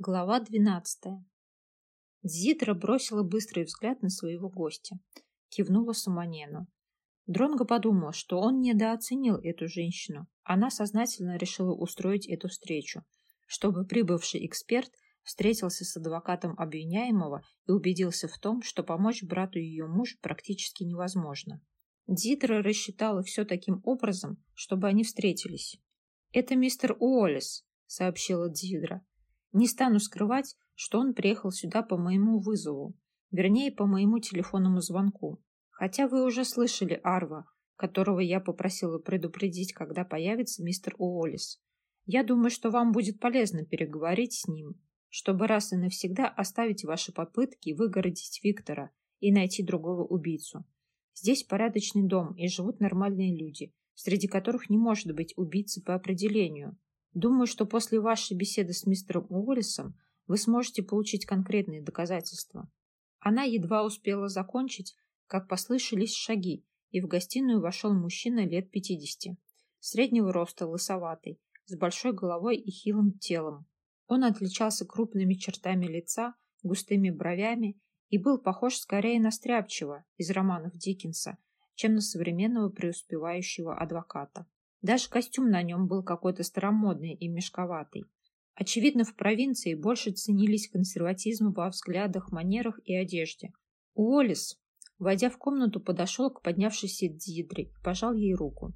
Глава двенадцатая. Дзидра бросила быстрый взгляд на своего гостя, кивнула Самонену. Дронго подумал, что он недооценил эту женщину. Она сознательно решила устроить эту встречу, чтобы прибывший эксперт встретился с адвокатом обвиняемого и убедился в том, что помочь брату ее мужа практически невозможно. Дидра рассчитала все таким образом, чтобы они встретились. «Это мистер Уоллес», — сообщила Дидра. Не стану скрывать, что он приехал сюда по моему вызову, вернее, по моему телефонному звонку. Хотя вы уже слышали Арва, которого я попросила предупредить, когда появится мистер Уоллес. Я думаю, что вам будет полезно переговорить с ним, чтобы раз и навсегда оставить ваши попытки выгородить Виктора и найти другого убийцу. Здесь порядочный дом и живут нормальные люди, среди которых не может быть убийцы по определению. Думаю, что после вашей беседы с мистером Уоллесом вы сможете получить конкретные доказательства. Она едва успела закончить, как послышались шаги, и в гостиную вошел мужчина лет пятидесяти, среднего роста, лысоватый, с большой головой и хилым телом. Он отличался крупными чертами лица, густыми бровями и был похож скорее на стряпчего из романов Диккенса, чем на современного преуспевающего адвоката. Даже костюм на нем был какой-то старомодный и мешковатый. Очевидно, в провинции больше ценились консерватизм во взглядах, манерах и одежде. Уоллес, войдя в комнату, подошел к поднявшейся Дидре и пожал ей руку.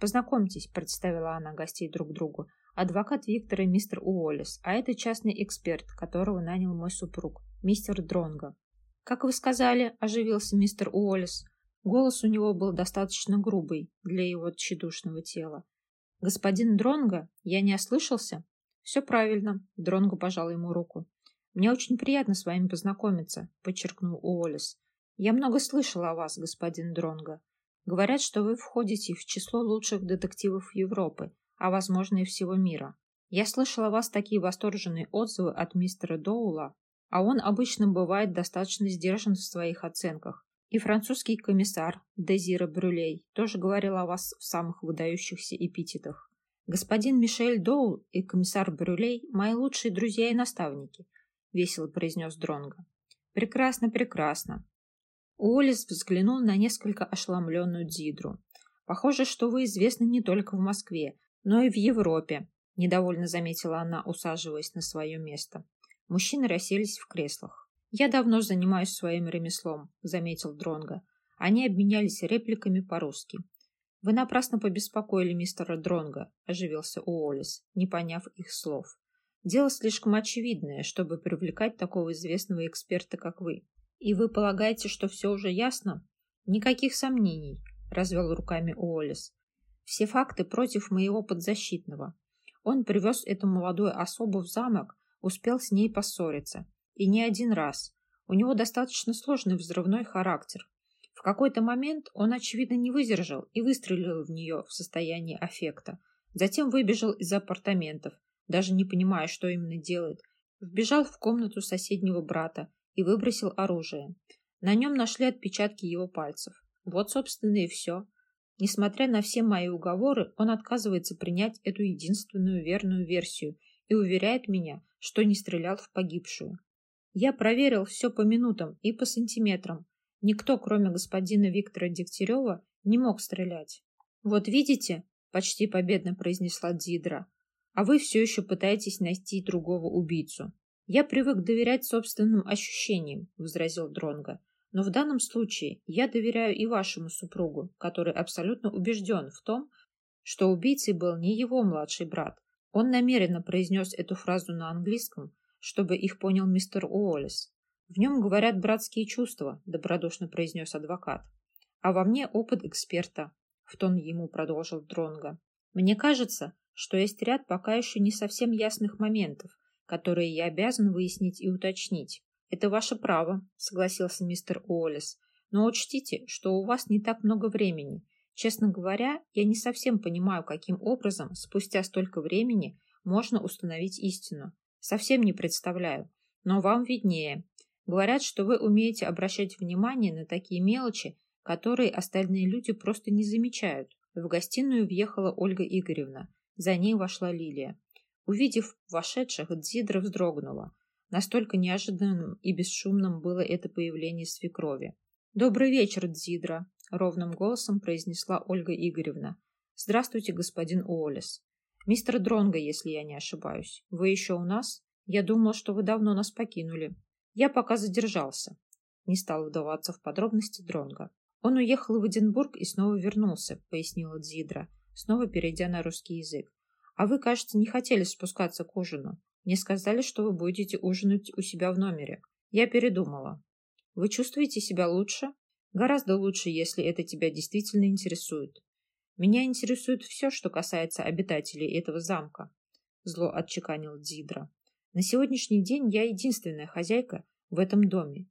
«Познакомьтесь», — представила она гостей друг другу, адвокат Виктора мистер Уоллес, а это частный эксперт, которого нанял мой супруг, мистер Дронго. «Как вы сказали», — оживился мистер Уоллес, Голос у него был достаточно грубый для его тщедушного тела. «Господин Дронго, я не ослышался?» «Все правильно», — Дронго пожал ему руку. «Мне очень приятно с вами познакомиться», — подчеркнул Уоллес. «Я много слышал о вас, господин Дронго. Говорят, что вы входите в число лучших детективов Европы, а, возможно, и всего мира. Я слышал о вас такие восторженные отзывы от мистера Доула, а он обычно бывает достаточно сдержан в своих оценках. И французский комиссар Дезира Брюлей тоже говорил о вас в самых выдающихся эпитетах. Господин Мишель Доул и комиссар Брюлей – мои лучшие друзья и наставники, – весело произнес Дронго. Прекрасно, прекрасно. Уоллес взглянул на несколько ошеломленную Дзидру. Похоже, что вы известны не только в Москве, но и в Европе, недовольно заметила она, усаживаясь на свое место. Мужчины расселись в креслах. «Я давно занимаюсь своим ремеслом», — заметил Дронга. Они обменялись репликами по-русски. «Вы напрасно побеспокоили мистера Дронга», — оживился Уоллес, не поняв их слов. «Дело слишком очевидное, чтобы привлекать такого известного эксперта, как вы. И вы полагаете, что все уже ясно?» «Никаких сомнений», — развел руками Уоллес. «Все факты против моего подзащитного. Он привез эту молодую особу в замок, успел с ней поссориться. И не один раз. У него достаточно сложный взрывной характер. В какой-то момент он, очевидно, не выдержал и выстрелил в нее в состоянии аффекта. Затем выбежал из апартаментов, даже не понимая, что именно делает. Вбежал в комнату соседнего брата и выбросил оружие. На нем нашли отпечатки его пальцев. Вот, собственно, и все. Несмотря на все мои уговоры, он отказывается принять эту единственную верную версию и уверяет меня, что не стрелял в погибшую. Я проверил все по минутам и по сантиметрам. Никто, кроме господина Виктора Дегтярева, не мог стрелять. «Вот видите», — почти победно произнесла Дидра, «а вы все еще пытаетесь найти другого убийцу». «Я привык доверять собственным ощущениям», — возразил Дронга. «Но в данном случае я доверяю и вашему супругу, который абсолютно убежден в том, что убийцей был не его младший брат. Он намеренно произнес эту фразу на английском, чтобы их понял мистер Уоллес. В нем говорят братские чувства, добродушно произнес адвокат. А во мне опыт эксперта, в тон ему продолжил Дронга. Мне кажется, что есть ряд пока еще не совсем ясных моментов, которые я обязан выяснить и уточнить. Это ваше право, согласился мистер Уоллес. Но учтите, что у вас не так много времени. Честно говоря, я не совсем понимаю, каким образом спустя столько времени можно установить истину. Совсем не представляю, но вам виднее. Говорят, что вы умеете обращать внимание на такие мелочи, которые остальные люди просто не замечают. В гостиную въехала Ольга Игоревна. За ней вошла Лилия. Увидев вошедших, Дзидра вздрогнула. Настолько неожиданным и бесшумным было это появление свекрови. «Добрый вечер, Дзидра!» — ровным голосом произнесла Ольга Игоревна. «Здравствуйте, господин Уоллес. Мистер Дронго, если я не ошибаюсь. Вы еще у нас? Я думал, что вы давно нас покинули. Я пока задержался». Не стал вдаваться в подробности Дронго. «Он уехал в Эдинбург и снова вернулся», — пояснила Дзидра, снова перейдя на русский язык. «А вы, кажется, не хотели спускаться к ужину. Мне сказали, что вы будете ужинать у себя в номере. Я передумала. Вы чувствуете себя лучше? Гораздо лучше, если это тебя действительно интересует. Меня интересует все, что касается обитателей этого замка, зло отчеканил Дзидра. На сегодняшний день я единственная хозяйка в этом доме.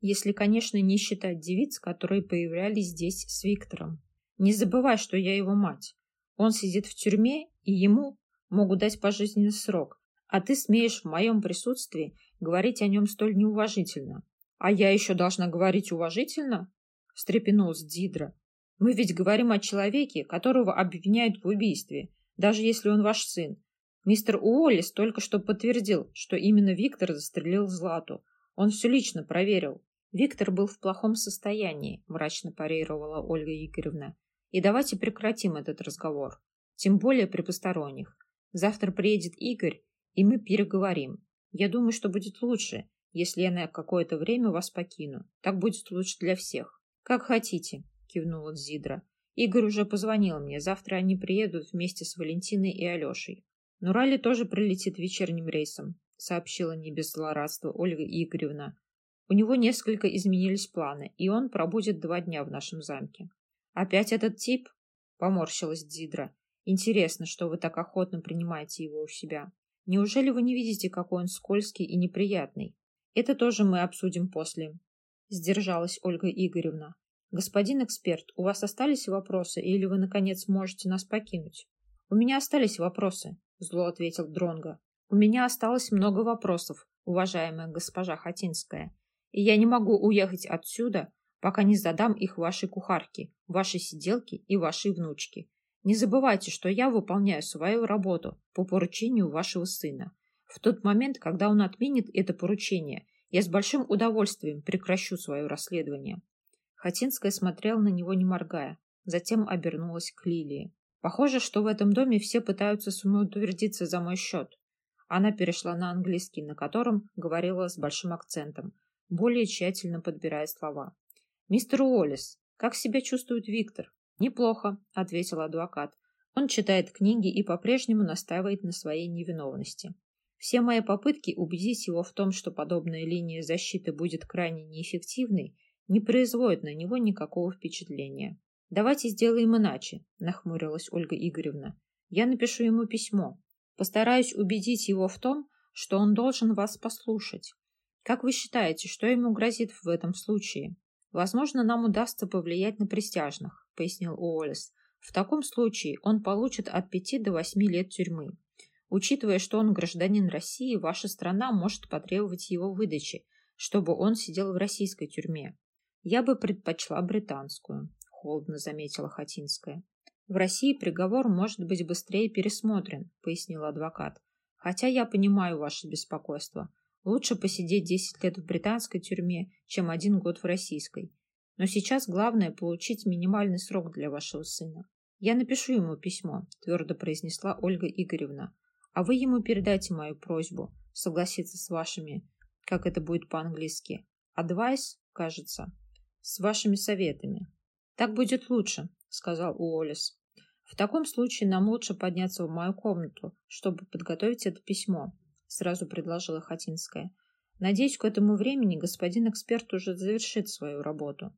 Если, конечно, не считать девиц, которые появлялись здесь с Виктором. Не забывай, что я его мать. Он сидит в тюрьме, и ему могут дать пожизненный срок, а ты смеешь в моем присутствии говорить о нем столь неуважительно. А я еще должна говорить уважительно? Встрепенулась Дидра. Мы ведь говорим о человеке, которого обвиняют в убийстве, даже если он ваш сын. Мистер Уоллес только что подтвердил, что именно Виктор застрелил Злату. Он все лично проверил. Виктор был в плохом состоянии, мрачно парировала Ольга Игоревна. И давайте прекратим этот разговор. Тем более при посторонних. Завтра приедет Игорь, и мы переговорим. Я думаю, что будет лучше, если я на какое-то время вас покину. Так будет лучше для всех. Как хотите, кивнула Зидра. Игорь уже позвонил мне. Завтра они приедут вместе с Валентиной и Алешей. Но Ралли тоже прилетит вечерним рейсом, сообщила не без злорадства Ольга Игоревна. У него несколько изменились планы, и он пробудет два дня в нашем замке. Опять этот тип? Поморщилась Дзидра. Интересно, что вы так охотно принимаете его у себя. Неужели вы не видите, какой он скользкий и неприятный? Это тоже мы обсудим после. Сдержалась Ольга Игоревна. Господин эксперт, у вас остались вопросы или вы, наконец, можете нас покинуть? У меня остались вопросы, зло ответил Дронга. У меня осталось много вопросов, уважаемая госпожа Хатинская, и я не могу уехать отсюда, пока не задам их вашей кухарке, вашей сиделке и вашей внучке. Не забывайте, что я выполняю свою работу по поручению вашего сына. В тот момент, когда он отменит это поручение, я с большим удовольствием прекращу свое расследование. Хатинская смотрела на него, не моргая, затем обернулась к Лилии. Похоже, что в этом доме все пытаются самоутвердиться за мой счет. Она перешла на английский, на котором говорила с большим акцентом, более тщательно подбирая слова. «Мистер Уоллес, как себя чувствует Виктор?» «Неплохо», — ответил адвокат. «Он читает книги и по-прежнему настаивает на своей невиновности. Все мои попытки убедить его в том, что подобная линия защиты будет крайне неэффективной, не производят на него никакого впечатления. «Давайте сделаем иначе», — нахмурилась Ольга Игоревна. «Я напишу ему письмо. Постараюсь убедить его в том, что он должен вас послушать. Как вы считаете, что ему грозит в этом случае?» Возможно, нам удастся повлиять на присяжных, пояснил Уоллес. В таком случае он получит от пяти до восьми лет тюрьмы. Учитывая, что он гражданин России, ваша страна может потребовать его выдачи, чтобы он сидел в российской тюрьме. Я бы предпочла британскую, холодно заметила Хатинская. В России приговор может быть быстрее пересмотрен, пояснил адвокат. Хотя я понимаю ваше беспокойство. Лучше посидеть 10 лет в британской тюрьме, чем один год в российской. Но сейчас главное получить минимальный срок для вашего сына. Я напишу ему письмо, твердо произнесла Ольга Игоревна. А вы ему передайте мою просьбу согласиться с вашими, как это будет по-английски, advice, кажется, с вашими советами. Так будет лучше, сказал Уоллес. В таком случае нам лучше подняться в мою комнату, чтобы подготовить это письмо сразу предложила Хатинская. Надеюсь, к этому времени господин эксперт уже завершит свою работу.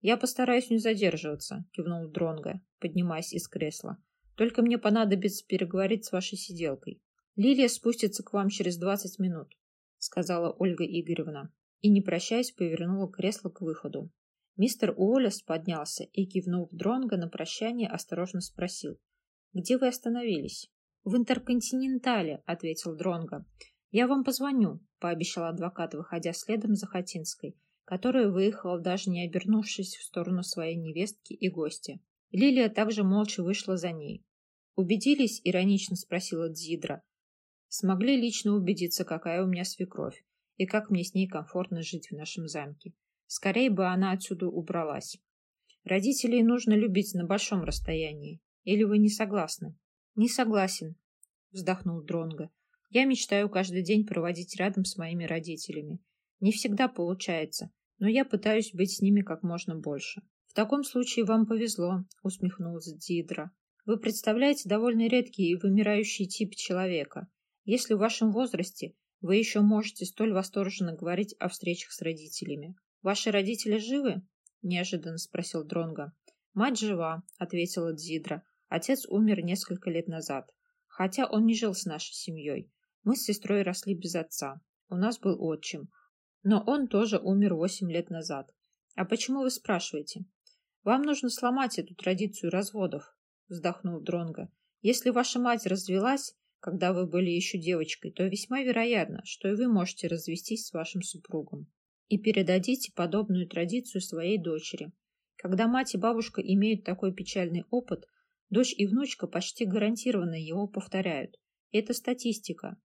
Я постараюсь не задерживаться, кивнул Дронга, поднимаясь из кресла. Только мне понадобится переговорить с вашей сиделкой. Лилия спустится к вам через двадцать минут, сказала Ольга Игоревна, и, не прощаясь, повернула кресло к выходу. Мистер Уоллес поднялся и, кивнув Дронга на прощание, осторожно спросил. «Где вы остановились?» В Интерконтинентале, ответил Дронго. Я вам позвоню, пообещал адвокат, выходя следом за Хатинской, которая выехала, даже не обернувшись в сторону своей невестки и гостя. Лилия также молча вышла за ней. «Убедились?» — иронично спросила Дзидра. смогли лично убедиться, какая у меня свекровь и как мне с ней комфортно жить в нашем замке. Скорее бы она отсюда убралась. Родителей нужно любить на большом расстоянии. Или вы не согласны? Не согласен, вздохнул Дронго. Я мечтаю каждый день проводить рядом с моими родителями. Не всегда получается, но я пытаюсь быть с ними как можно больше. В таком случае вам повезло, усмехнулась Дидра. Вы представляете довольно редкий и вымирающий тип человека. Если в вашем возрасте вы еще можете столь восторженно говорить о встречах с родителями. Ваши родители живы? неожиданно спросил Дронга. Мать жива, ответила Дзидра. Отец умер несколько лет назад, хотя он не жил с нашей семьей. Мы с сестрой росли без отца. У нас был отчим, но он тоже умер восемь лет назад. А почему вы спрашиваете? Вам нужно сломать эту традицию разводов, вздохнул Дронга. Если ваша мать развелась, когда вы были еще девочкой, то весьма вероятно, что и вы можете развестись с вашим супругом и передадите подобную традицию своей дочери. Когда мать и бабушка имеют такой печальный опыт, дочь и внучка почти гарантированно его повторяют. Это статистика.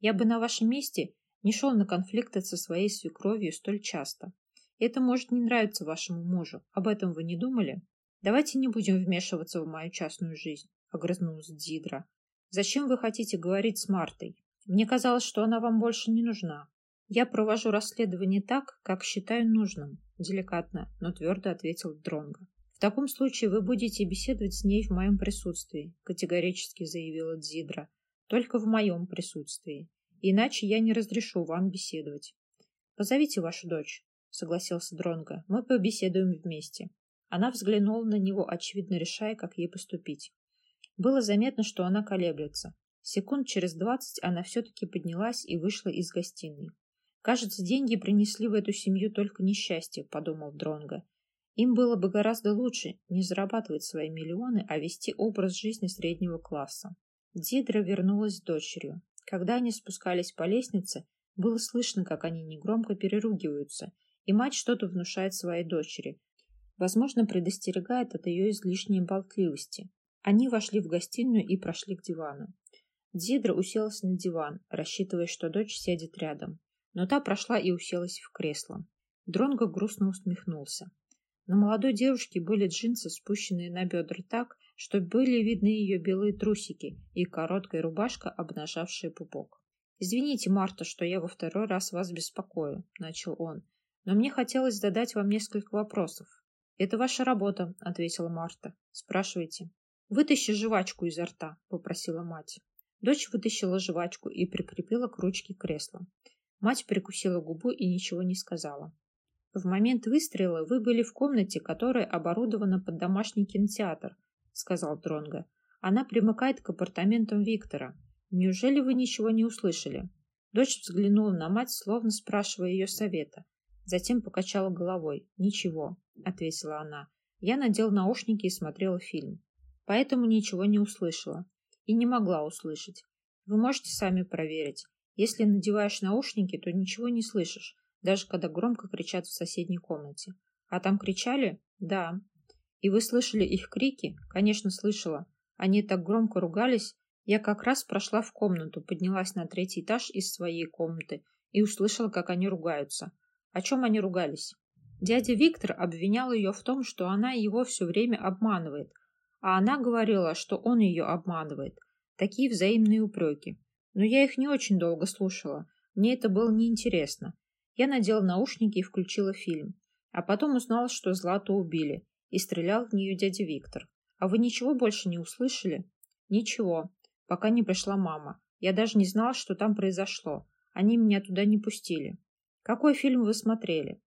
Я бы на вашем месте не шел на конфликты со своей свекровью столь часто. Это может не нравиться вашему мужу. Об этом вы не думали? Давайте не будем вмешиваться в мою частную жизнь, огрызнулась Дидра. Зачем вы хотите говорить с Мартой? Мне казалось, что она вам больше не нужна. Я провожу расследование так, как считаю нужным, деликатно, но твердо ответил Дронго. В таком случае вы будете беседовать с ней в моем присутствии, категорически заявила Дзидра. Только в моем присутствии. Иначе я не разрешу вам беседовать. Позовите вашу дочь, согласился Дронго. Мы побеседуем вместе. Она взглянула на него, очевидно решая, как ей поступить. Было заметно, что она колеблется. Секунд через двадцать она все-таки поднялась и вышла из гостиной. Кажется, деньги принесли в эту семью только несчастье, подумал Дронго. Им было бы гораздо лучше не зарабатывать свои миллионы, а вести образ жизни среднего класса. Дидра вернулась с дочерью. Когда они спускались по лестнице, было слышно, как они негромко переругиваются, и мать что-то внушает своей дочери. Возможно, предостерегает от ее излишней болтливости. Они вошли в гостиную и прошли к дивану. Дидра уселась на диван, рассчитывая, что дочь сядет рядом. Но та прошла и уселась в кресло. Дронго грустно усмехнулся. На молодой девушке были джинсы, спущенные на бедра так, что были видны ее белые трусики и короткая рубашка, обнажавшая пупок. «Извините, Марта, что я во второй раз вас беспокою», — начал он. «Но мне хотелось задать вам несколько вопросов». «Это ваша работа», — ответила Марта. «Спрашивайте». «Вытащи жвачку изо рта», — попросила мать. Дочь вытащила жвачку и прикрепила к ручке кресла. Мать прикусила губу и ничего не сказала. В момент выстрела вы были в комнате, которая оборудована под домашний кинотеатр, сказал Дронго. Она примыкает к апартаментам Виктора. Неужели вы ничего не услышали? Дочь взглянула на мать, словно спрашивая ее совета. Затем покачала головой. «Ничего», — ответила она. «Я надел наушники и смотрела фильм. Поэтому ничего не услышала. И не могла услышать. Вы можете сами проверить. Если надеваешь наушники, то ничего не слышишь, даже когда громко кричат в соседней комнате. А там кричали? Да. И вы слышали их крики? Конечно, слышала. Они так громко ругались. Я как раз прошла в комнату, поднялась на третий этаж из своей комнаты и услышала, как они ругаются. О чем они ругались? Дядя Виктор обвинял ее в том, что она его все время обманывает, а она говорила, что он ее обманывает. Такие взаимные упреки. Но я их не очень долго слушала. Мне это было неинтересно. Я надела наушники и включила фильм. А потом узнала, что Злату убили, и стрелял в нее дядя Виктор. А вы ничего больше не услышали? Ничего, пока не пришла мама. Я даже не знала, что там произошло. Они меня туда не пустили. Какой фильм вы смотрели?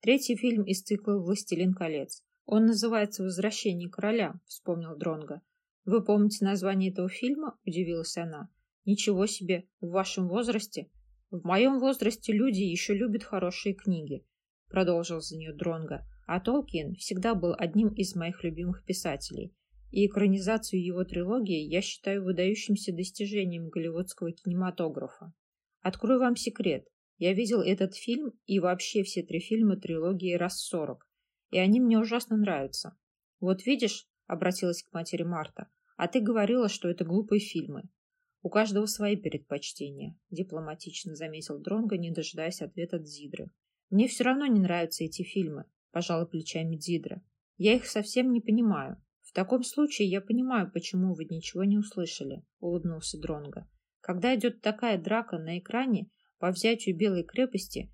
Третий фильм из цикла «Властелин колец». Он называется «Возвращение короля», — вспомнил Дронга. Вы помните название этого фильма? — удивилась она. Ничего себе, в вашем возрасте? В моем возрасте люди еще любят хорошие книги, продолжил за нее Дронга. А Толкин всегда был одним из моих любимых писателей, и экранизацию его трилогии я считаю выдающимся достижением голливудского кинематографа. Открою вам секрет. Я видел этот фильм и вообще все три фильма трилогии раз сорок, и они мне ужасно нравятся. Вот видишь, обратилась к матери Марта, а ты говорила, что это глупые фильмы. У каждого свои предпочтения, дипломатично заметил Дронго, не дожидаясь ответа от Зидры. Мне все равно не нравятся эти фильмы, пожала плечами Зидра. Я их совсем не понимаю. В таком случае я понимаю, почему вы ничего не услышали, улыбнулся Дронго. Когда идет такая драка на экране по взятию Белой крепости,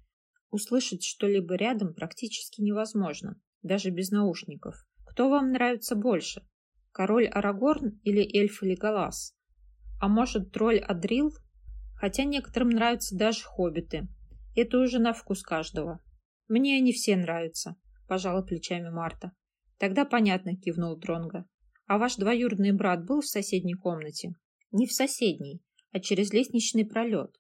услышать что-либо рядом практически невозможно, даже без наушников. Кто вам нравится больше? Король Арагорн или эльф Леголас? А может, тролль Адрил? Хотя некоторым нравятся даже хоббиты. Это уже на вкус каждого. Мне они все нравятся, пожала плечами Марта. Тогда понятно, кивнул Дронга. А ваш двоюродный брат был в соседней комнате? Не в соседней, а через лестничный пролет.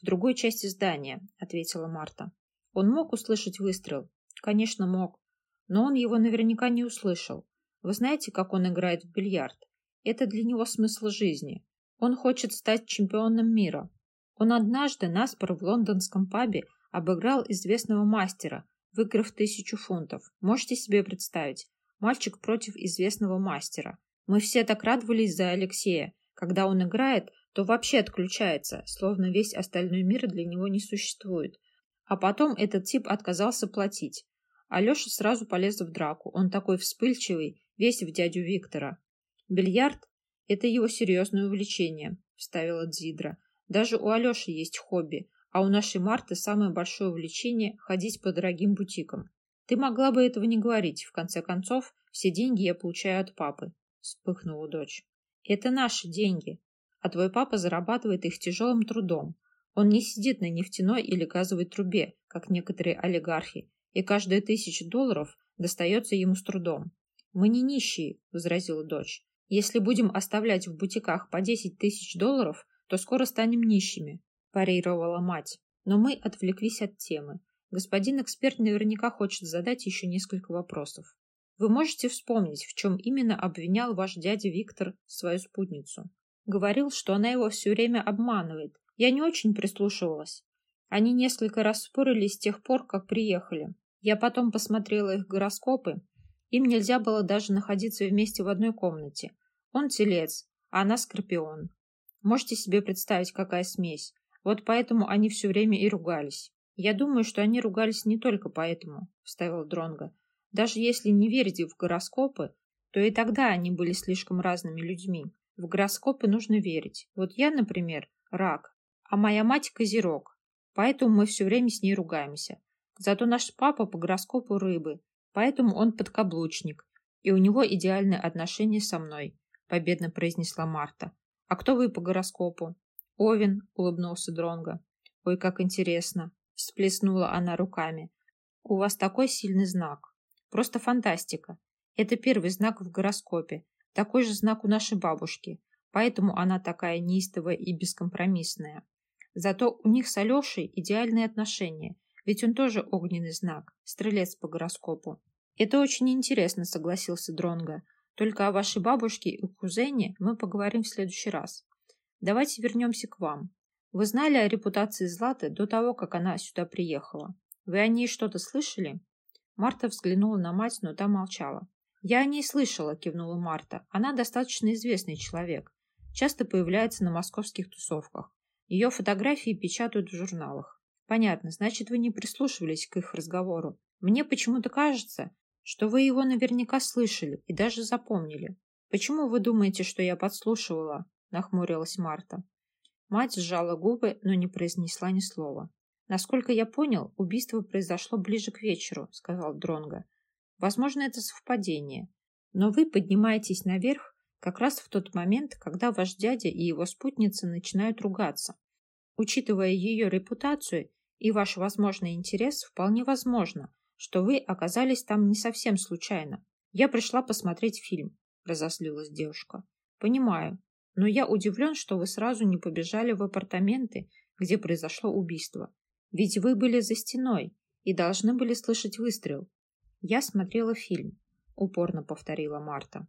В другой части здания, ответила Марта. Он мог услышать выстрел? Конечно, мог. Но он его наверняка не услышал. Вы знаете, как он играет в бильярд? Это для него смысл жизни. Он хочет стать чемпионом мира. Он однажды наспор в лондонском пабе обыграл известного мастера, выиграв тысячу фунтов. Можете себе представить? Мальчик против известного мастера. Мы все так радовались за Алексея. Когда он играет, то вообще отключается, словно весь остальной мир для него не существует. А потом этот тип отказался платить. Алеша сразу полез в драку. Он такой вспыльчивый, весь в дядю Виктора. Бильярд это его серьезное увлечение, вставила Дзидра. Даже у Алеши есть хобби, а у нашей Марты самое большое увлечение – ходить по дорогим бутикам. Ты могла бы этого не говорить, в конце концов, все деньги я получаю от папы, вспыхнула дочь. Это наши деньги, а твой папа зарабатывает их тяжелым трудом. Он не сидит на нефтяной или газовой трубе, как некоторые олигархи, и каждая тысяча долларов достается ему с трудом. Мы не нищие, возразила дочь. Если будем оставлять в бутиках по 10 тысяч долларов, то скоро станем нищими, парировала мать. Но мы отвлеклись от темы. Господин эксперт наверняка хочет задать еще несколько вопросов. Вы можете вспомнить, в чем именно обвинял ваш дядя Виктор свою спутницу? Говорил, что она его все время обманывает. Я не очень прислушивалась. Они несколько раз спорили с тех пор, как приехали. Я потом посмотрела их гороскопы. Им нельзя было даже находиться вместе в одной комнате. Он телец, а она скорпион. Можете себе представить, какая смесь. Вот поэтому они все время и ругались. Я думаю, что они ругались не только поэтому, вставил Дронга. Даже если не верить в гороскопы, то и тогда они были слишком разными людьми. В гороскопы нужно верить. Вот я, например, рак, а моя мать козерог. Поэтому мы все время с ней ругаемся. Зато наш папа по гороскопу рыбы, поэтому он подкаблучник, и у него идеальные отношения со мной победно произнесла Марта. А кто вы по гороскопу? Овен, улыбнулся Дронго. Ой, как интересно, всплеснула она руками. У вас такой сильный знак. Просто фантастика. Это первый знак в гороскопе. Такой же знак у нашей бабушки. Поэтому она такая неистовая и бескомпромиссная. Зато у них с Алешей идеальные отношения. Ведь он тоже огненный знак, стрелец по гороскопу. Это очень интересно, согласился Дронго. Только о вашей бабушке и кузене мы поговорим в следующий раз. Давайте вернемся к вам. Вы знали о репутации Златы до того, как она сюда приехала? Вы о ней что-то слышали?» Марта взглянула на мать, но та молчала. «Я о ней слышала», — кивнула Марта. «Она достаточно известный человек. Часто появляется на московских тусовках. Ее фотографии печатают в журналах. Понятно, значит, вы не прислушивались к их разговору. Мне почему-то кажется, что вы его наверняка слышали и даже запомнили. Почему вы думаете, что я подслушивала? Нахмурилась Марта. Мать сжала губы, но не произнесла ни слова. Насколько я понял, убийство произошло ближе к вечеру, сказал Дронга. Возможно, это совпадение. Но вы поднимаетесь наверх как раз в тот момент, когда ваш дядя и его спутница начинают ругаться. Учитывая ее репутацию и ваш возможный интерес, вполне возможно, что вы оказались там не совсем случайно. Я пришла посмотреть фильм, разослилась девушка. Понимаю, но я удивлен, что вы сразу не побежали в апартаменты, где произошло убийство. Ведь вы были за стеной и должны были слышать выстрел. Я смотрела фильм, упорно повторила Марта.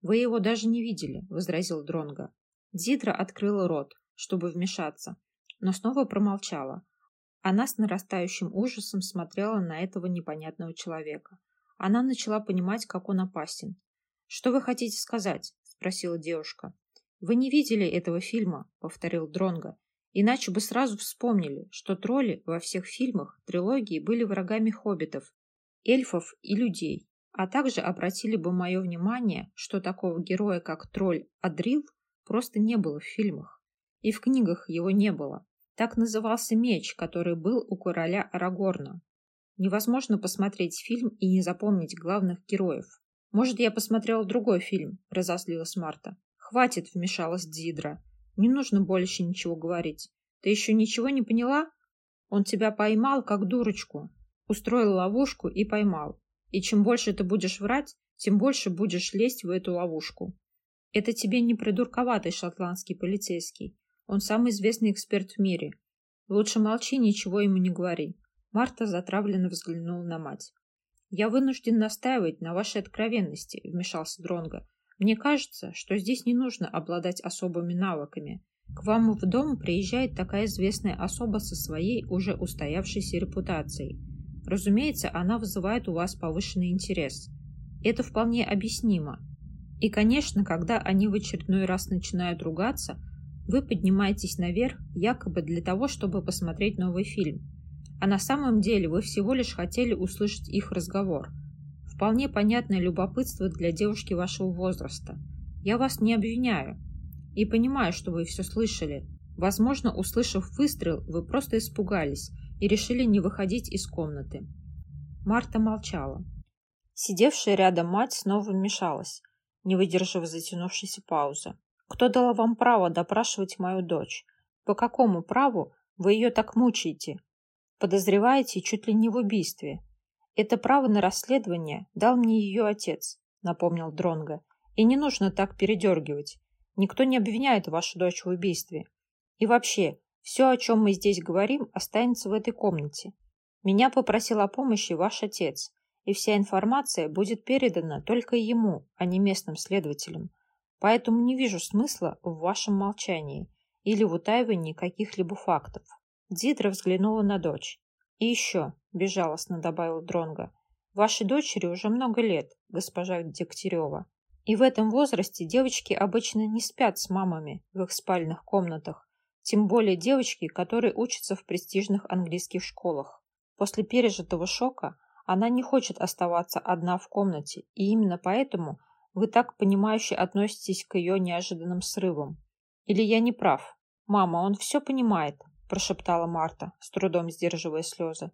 Вы его даже не видели, возразил Дронга. Дидра открыла рот, чтобы вмешаться, но снова промолчала, она с нарастающим ужасом смотрела на этого непонятного человека. Она начала понимать, как он опасен. «Что вы хотите сказать?» – спросила девушка. Вы не видели этого фильма, повторил Дронга. Иначе бы сразу вспомнили, что тролли во всех фильмах трилогии были врагами хоббитов, эльфов и людей, а также обратили бы мое внимание, что такого героя, как тролль Адрил, просто не было в фильмах. И в книгах его не было. Так назывался меч, который был у короля Арагорна. Невозможно посмотреть фильм и не запомнить главных героев. Может, я посмотрела другой фильм, разозлилась Марта. Хватит, вмешалась Дидра. Не нужно больше ничего говорить. Ты еще ничего не поняла? Он тебя поймал, как дурочку. Устроил ловушку и поймал. И чем больше ты будешь врать, тем больше будешь лезть в эту ловушку. Это тебе не придурковатый шотландский полицейский. Он самый известный эксперт в мире. Лучше молчи, ничего ему не говори. Марта затравленно взглянула на мать. «Я вынужден настаивать на вашей откровенности», — вмешался Дронго. Мне кажется, что здесь не нужно обладать особыми навыками. К вам в дом приезжает такая известная особа со своей уже устоявшейся репутацией. Разумеется, она вызывает у вас повышенный интерес. Это вполне объяснимо. И, конечно, когда они в очередной раз начинают ругаться, вы поднимаетесь наверх якобы для того, чтобы посмотреть новый фильм. А на самом деле вы всего лишь хотели услышать их разговор – Вполне понятное любопытство для девушки вашего возраста. Я вас не обвиняю. И понимаю, что вы все слышали. Возможно, услышав выстрел, вы просто испугались и решили не выходить из комнаты. Марта молчала. Сидевшая рядом мать снова вмешалась, не выдержав затянувшейся паузы. «Кто дал вам право допрашивать мою дочь? По какому праву вы ее так мучаете? Подозреваете чуть ли не в убийстве. Это право на расследование дал мне ее отец, напомнил Дронга. И не нужно так передергивать. Никто не обвиняет вашу дочь в убийстве. И вообще, все, о чем мы здесь говорим, останется в этой комнате. Меня попросил о помощи ваш отец, и вся информация будет передана только ему, а не местным следователям. Поэтому не вижу смысла в вашем молчании или в утаивании каких-либо фактов. Дидра взглянула на дочь. И еще, безжалостно добавил Дронга, вашей дочери уже много лет, госпожа Дегтярева. И в этом возрасте девочки обычно не спят с мамами в их спальных комнатах, тем более девочки, которые учатся в престижных английских школах. После пережитого шока она не хочет оставаться одна в комнате, и именно поэтому вы так понимающе относитесь к ее неожиданным срывам. Или я не прав? Мама, он все понимает, прошептала Марта, с трудом сдерживая слезы.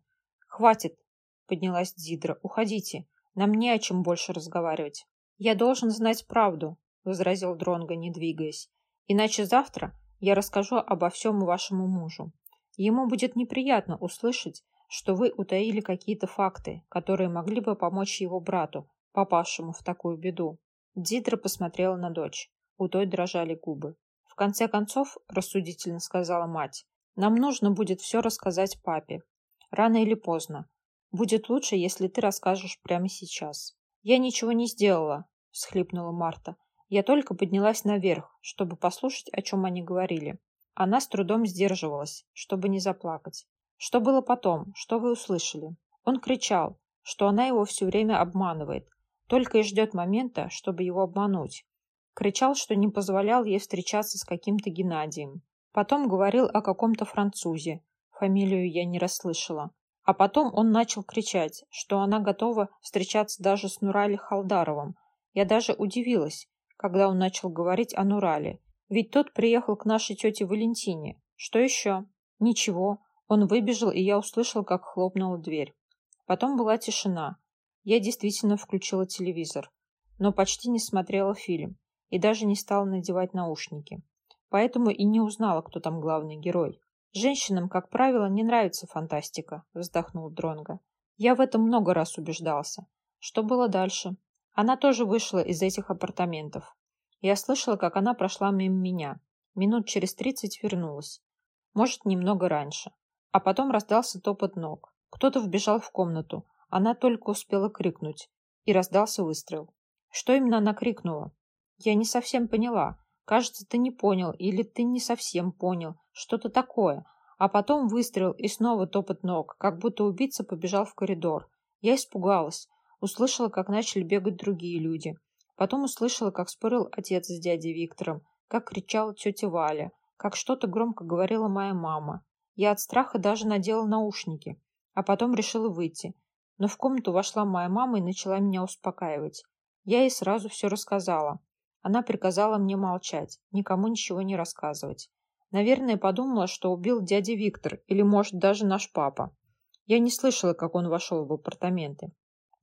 «Хватит!» — поднялась Дидра. «Уходите. Нам не о чем больше разговаривать». «Я должен знать правду», — возразил Дронго, не двигаясь. «Иначе завтра я расскажу обо всем вашему мужу. Ему будет неприятно услышать, что вы утаили какие-то факты, которые могли бы помочь его брату, попавшему в такую беду». Дидра посмотрела на дочь. У той дрожали губы. «В конце концов, — рассудительно сказала мать, нам нужно будет все рассказать папе. Рано или поздно. Будет лучше, если ты расскажешь прямо сейчас. Я ничего не сделала, всхлипнула Марта. Я только поднялась наверх, чтобы послушать, о чем они говорили. Она с трудом сдерживалась, чтобы не заплакать. Что было потом? Что вы услышали? Он кричал, что она его все время обманывает, только и ждет момента, чтобы его обмануть. Кричал, что не позволял ей встречаться с каким-то Геннадием, Потом говорил о каком-то французе. Фамилию я не расслышала. А потом он начал кричать, что она готова встречаться даже с Нурали Халдаровым. Я даже удивилась, когда он начал говорить о Нурале. Ведь тот приехал к нашей тете Валентине. Что еще? Ничего. Он выбежал, и я услышала, как хлопнула дверь. Потом была тишина. Я действительно включила телевизор, но почти не смотрела фильм и даже не стала надевать наушники поэтому и не узнала, кто там главный герой. Женщинам, как правило, не нравится фантастика, вздохнул Дронга. Я в этом много раз убеждался. Что было дальше? Она тоже вышла из этих апартаментов. Я слышала, как она прошла мимо меня. Минут через тридцать вернулась. Может, немного раньше. А потом раздался топот ног. Кто-то вбежал в комнату. Она только успела крикнуть. И раздался выстрел. Что именно она крикнула? Я не совсем поняла. Кажется, ты не понял, или ты не совсем понял. Что-то такое. А потом выстрел и снова топот ног, как будто убийца побежал в коридор. Я испугалась. Услышала, как начали бегать другие люди. Потом услышала, как спорил отец с дядей Виктором. как кричала тетя Валя, как что-то громко говорила моя мама. Я от страха даже надела наушники, а потом решила выйти. Но в комнату вошла моя мама и начала меня успокаивать. Я ей сразу все рассказала. Она приказала мне молчать, никому ничего не рассказывать. Наверное, подумала, что убил дядя Виктор или, может, даже наш папа. Я не слышала, как он вошел в апартаменты.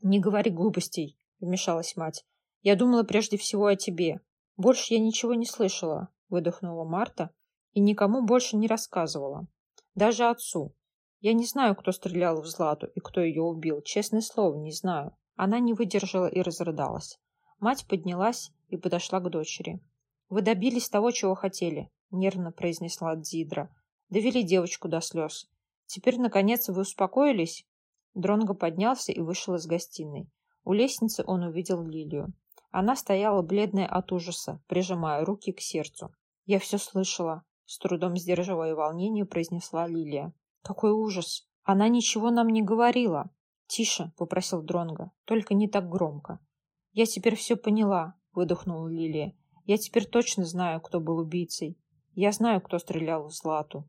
«Не говори глупостей», — вмешалась мать. «Я думала прежде всего о тебе. Больше я ничего не слышала», — выдохнула Марта и никому больше не рассказывала. Даже отцу. Я не знаю, кто стрелял в Злату и кто ее убил. Честное слово, не знаю. Она не выдержала и разрыдалась. Мать поднялась и подошла к дочери. «Вы добились того, чего хотели», — нервно произнесла Дзидра. «Довели девочку до слез. Теперь, наконец, вы успокоились?» Дронго поднялся и вышел из гостиной. У лестницы он увидел Лилию. Она стояла бледная от ужаса, прижимая руки к сердцу. «Я все слышала», — с трудом сдерживая волнение, произнесла Лилия. «Какой ужас! Она ничего нам не говорила!» «Тише», — попросил Дронго, — «только не так громко». «Я теперь все поняла», — выдохнула Лилия. «Я теперь точно знаю, кто был убийцей. Я знаю, кто стрелял в Злату».